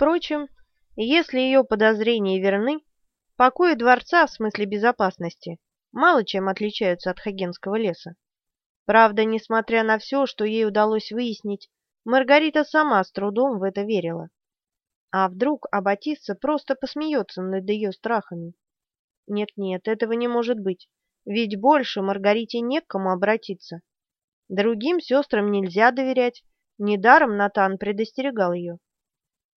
Впрочем, если ее подозрения верны, покои дворца в смысле безопасности мало чем отличаются от Хагенского леса. Правда, несмотря на все, что ей удалось выяснить, Маргарита сама с трудом в это верила. А вдруг Аббатисса просто посмеется над ее страхами? Нет-нет, этого не может быть, ведь больше Маргарите не к кому обратиться. Другим сестрам нельзя доверять, недаром Натан предостерегал ее.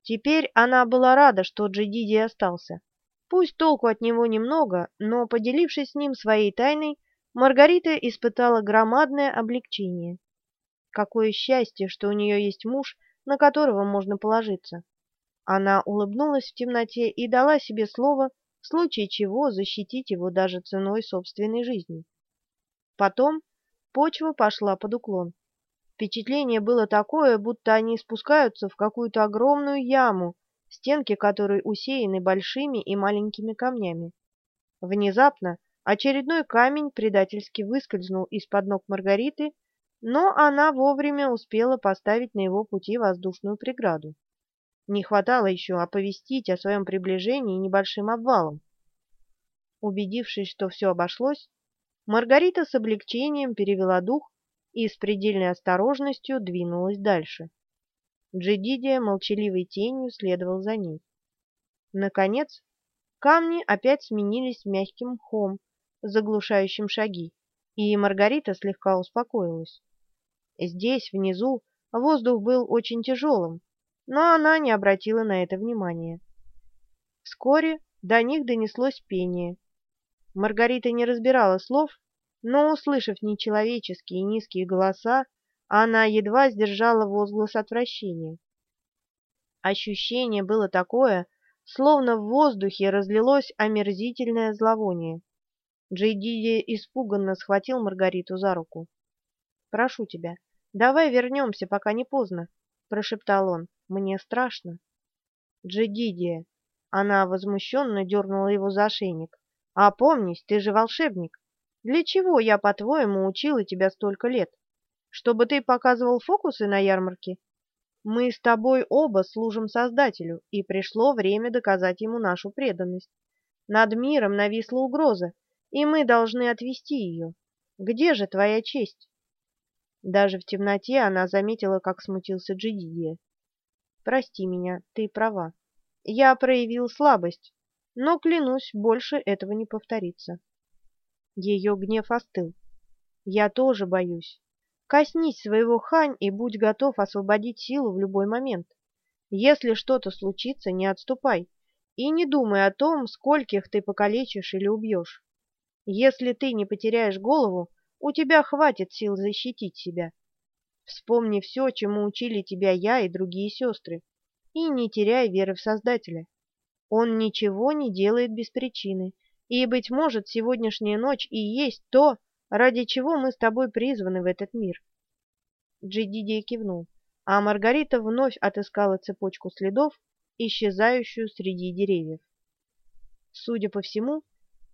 Теперь она была рада, что Джедиди остался. Пусть толку от него немного, но, поделившись с ним своей тайной, Маргарита испытала громадное облегчение. Какое счастье, что у нее есть муж, на которого можно положиться. Она улыбнулась в темноте и дала себе слово, в случае чего защитить его даже ценой собственной жизни. Потом почва пошла под уклон. Впечатление было такое, будто они спускаются в какую-то огромную яму, стенки которой усеяны большими и маленькими камнями. Внезапно очередной камень предательски выскользнул из-под ног Маргариты, но она вовремя успела поставить на его пути воздушную преграду. Не хватало еще оповестить о своем приближении небольшим обвалом. Убедившись, что все обошлось, Маргарита с облегчением перевела дух и с предельной осторожностью двинулась дальше. Джедидия молчаливой тенью следовал за ней. Наконец, камни опять сменились мягким мхом, заглушающим шаги, и Маргарита слегка успокоилась. Здесь, внизу, воздух был очень тяжелым, но она не обратила на это внимания. Вскоре до них донеслось пение. Маргарита не разбирала слов, но, услышав нечеловеческие низкие голоса, она едва сдержала возглас отвращения. Ощущение было такое, словно в воздухе разлилось омерзительное зловоние. Джейдиди испуганно схватил Маргариту за руку. «Прошу тебя, давай вернемся, пока не поздно», — прошептал он. «Мне страшно». «Джейдидия!» Она возмущенно дернула его за ошейник. «Опомнись, ты же волшебник. Для чего я, по-твоему, учила тебя столько лет?» чтобы ты показывал фокусы на ярмарке? Мы с тобой оба служим Создателю, и пришло время доказать ему нашу преданность. Над миром нависла угроза, и мы должны отвести ее. Где же твоя честь?» Даже в темноте она заметила, как смутился Джидия. «Прости меня, ты права. Я проявил слабость, но, клянусь, больше этого не повторится». Ее гнев остыл. «Я тоже боюсь. Коснись своего хань и будь готов освободить силу в любой момент. Если что-то случится, не отступай и не думай о том, скольких ты покалечишь или убьешь. Если ты не потеряешь голову, у тебя хватит сил защитить себя. Вспомни все, чему учили тебя я и другие сестры, и не теряй веры в Создателя. Он ничего не делает без причины, и, быть может, сегодняшняя ночь и есть то, ради чего мы с тобой призваны в этот мир. Джидидия кивнул, а Маргарита вновь отыскала цепочку следов, исчезающую среди деревьев. Судя по всему,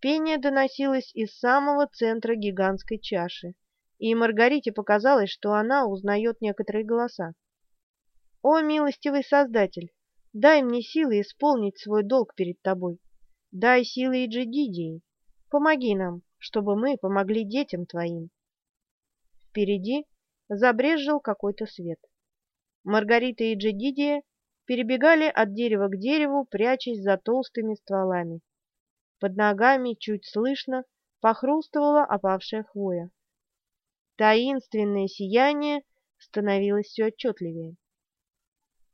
пение доносилось из самого центра гигантской чаши, и Маргарите показалось, что она узнает некоторые голоса. «О, милостивый Создатель, дай мне силы исполнить свой долг перед тобой. Дай силы и Джидидии. Помоги нам, чтобы мы помогли детям твоим. Впереди забрезжил какой-то свет. Маргарита и Джедидия перебегали от дерева к дереву, прячась за толстыми стволами. Под ногами чуть слышно похрустывала опавшая хвоя. Таинственное сияние становилось все отчетливее.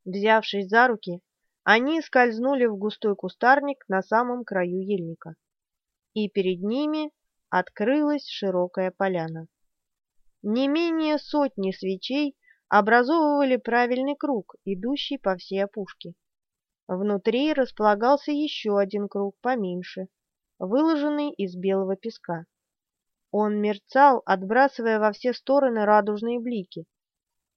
Взявшись за руки, они скользнули в густой кустарник на самом краю ельника. И перед ними открылась широкая поляна. Не менее сотни свечей образовывали правильный круг, идущий по всей опушке. Внутри располагался еще один круг поменьше, выложенный из белого песка. Он мерцал, отбрасывая во все стороны радужные блики.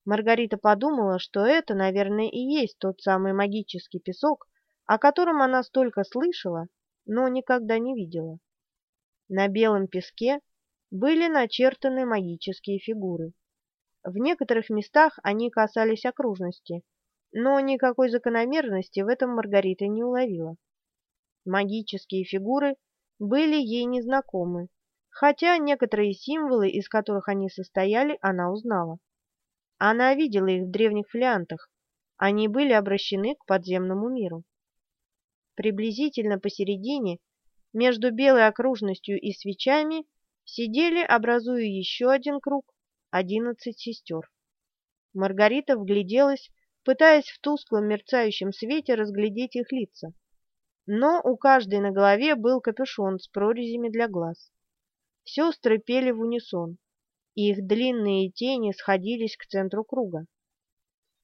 Маргарита подумала, что это, наверное, и есть тот самый магический песок, о котором она столько слышала, но никогда не видела. На белом песке были начертаны магические фигуры. В некоторых местах они касались окружности, но никакой закономерности в этом Маргарита не уловила. Магические фигуры были ей незнакомы, хотя некоторые символы, из которых они состояли, она узнала. Она видела их в древних флиантах, они были обращены к подземному миру. Приблизительно посередине, между белой окружностью и свечами, сидели, образуя еще один круг, одиннадцать сестер. Маргарита вгляделась, пытаясь в тусклом мерцающем свете разглядеть их лица. Но у каждой на голове был капюшон с прорезями для глаз. Сестры пели в унисон, и их длинные тени сходились к центру круга.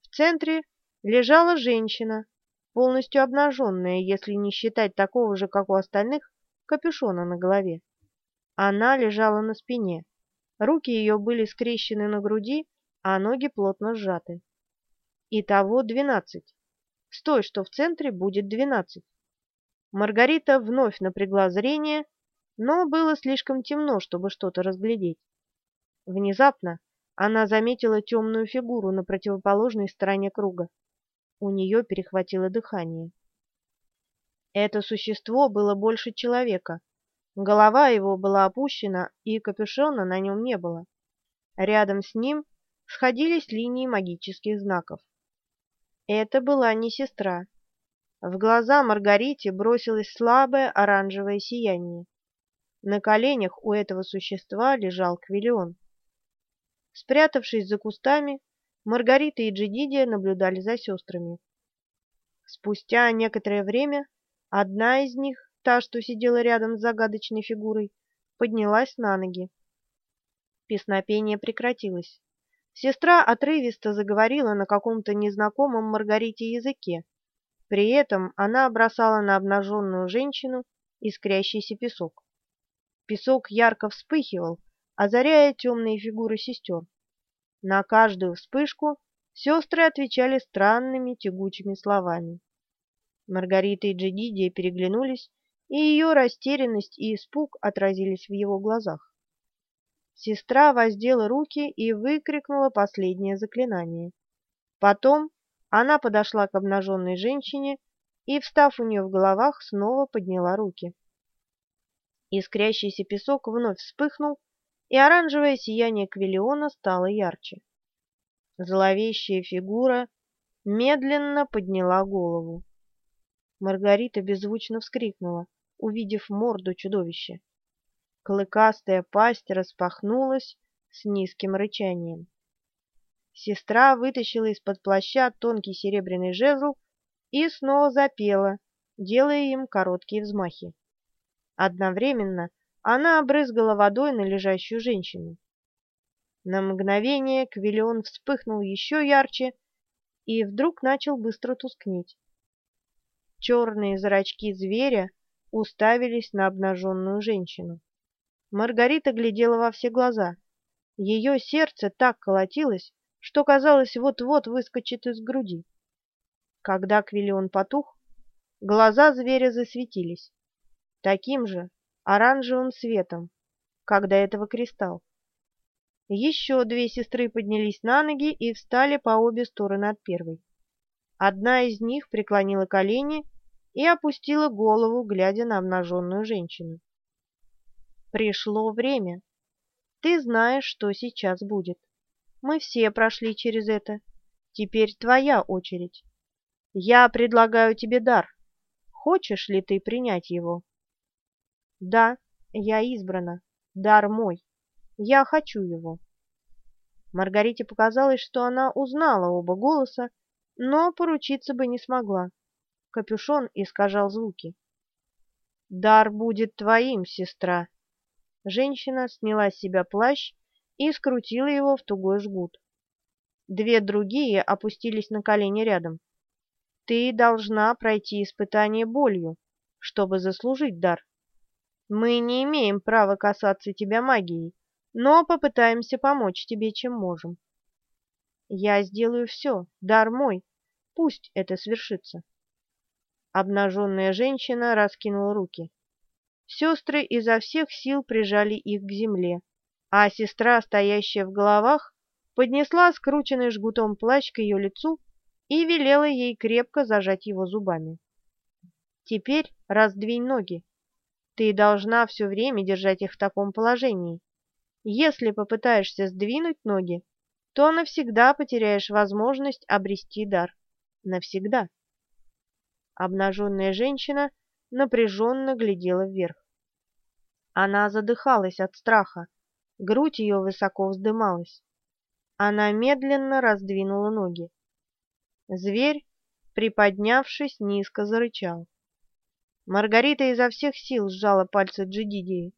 В центре лежала женщина, полностью обнаженная, если не считать такого же, как у остальных, капюшона на голове. Она лежала на спине. Руки ее были скрещены на груди, а ноги плотно сжаты. Итого двенадцать. С той, что в центре, будет двенадцать. Маргарита вновь напрягла зрение, но было слишком темно, чтобы что-то разглядеть. Внезапно она заметила темную фигуру на противоположной стороне круга. У нее перехватило дыхание. Это существо было больше человека. Голова его была опущена, и капюшона на нем не было. Рядом с ним сходились линии магических знаков. Это была не сестра. В глаза Маргарите бросилось слабое оранжевое сияние. На коленях у этого существа лежал Квиллион. Спрятавшись за кустами, Маргарита и Джедидия наблюдали за сестрами. Спустя некоторое время одна из них, та, что сидела рядом с загадочной фигурой, поднялась на ноги. Песнопение прекратилось. Сестра отрывисто заговорила на каком-то незнакомом Маргарите языке. При этом она бросала на обнаженную женщину искрящийся песок. Песок ярко вспыхивал, озаряя темные фигуры сестер. На каждую вспышку сестры отвечали странными тягучими словами. Маргарита и Джедидия переглянулись, и ее растерянность и испуг отразились в его глазах. Сестра воздела руки и выкрикнула последнее заклинание. Потом она подошла к обнаженной женщине и, встав у нее в головах, снова подняла руки. Искрящийся песок вновь вспыхнул, и оранжевое сияние Квиллиона стало ярче. Зловещая фигура медленно подняла голову. Маргарита беззвучно вскрикнула, увидев морду чудовища. Клыкастая пасть распахнулась с низким рычанием. Сестра вытащила из-под плаща тонкий серебряный жезл и снова запела, делая им короткие взмахи. Одновременно она обрызгала водой на лежащую женщину. На мгновение Квиллион вспыхнул еще ярче и вдруг начал быстро тускнеть. Черные зрачки зверя уставились на обнаженную женщину. Маргарита глядела во все глаза. Ее сердце так колотилось, что казалось, вот-вот выскочит из груди. Когда Квиллион потух, глаза зверя засветились. Таким же, оранжевым светом, как до этого кристалл. Еще две сестры поднялись на ноги и встали по обе стороны от первой. Одна из них преклонила колени и опустила голову, глядя на обнаженную женщину. Пришло время. Ты знаешь, что сейчас будет. Мы все прошли через это. Теперь твоя очередь. Я предлагаю тебе дар. Хочешь ли ты принять его? Да, я избрана. Дар мой. Я хочу его. Маргарите показалось, что она узнала оба голоса, но поручиться бы не смогла. Капюшон искажал звуки. «Дар будет твоим, сестра!» Женщина сняла с себя плащ и скрутила его в тугой жгут. Две другие опустились на колени рядом. «Ты должна пройти испытание болью, чтобы заслужить дар. Мы не имеем права касаться тебя магией, но попытаемся помочь тебе, чем можем. Я сделаю все, дар мой, пусть это свершится. Обнаженная женщина раскинула руки. Сестры изо всех сил прижали их к земле, а сестра, стоящая в головах, поднесла скрученный жгутом плащ к ее лицу и велела ей крепко зажать его зубами. «Теперь раздвинь ноги. Ты должна все время держать их в таком положении. Если попытаешься сдвинуть ноги, то навсегда потеряешь возможность обрести дар. Навсегда». Обнаженная женщина напряженно глядела вверх. Она задыхалась от страха, грудь ее высоко вздымалась. Она медленно раздвинула ноги. Зверь, приподнявшись, низко зарычал. Маргарита изо всех сил сжала пальцы Джидидии.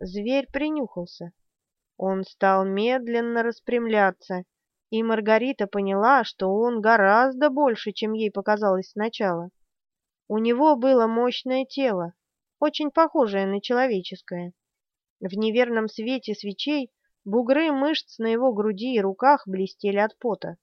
Зверь принюхался. Он стал медленно распрямляться, и Маргарита поняла, что он гораздо больше, чем ей показалось сначала. У него было мощное тело, очень похожее на человеческое. В неверном свете свечей бугры мышц на его груди и руках блестели от пота.